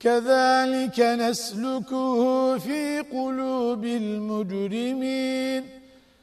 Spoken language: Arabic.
كذلك نسلكه في قلوب المجرمين.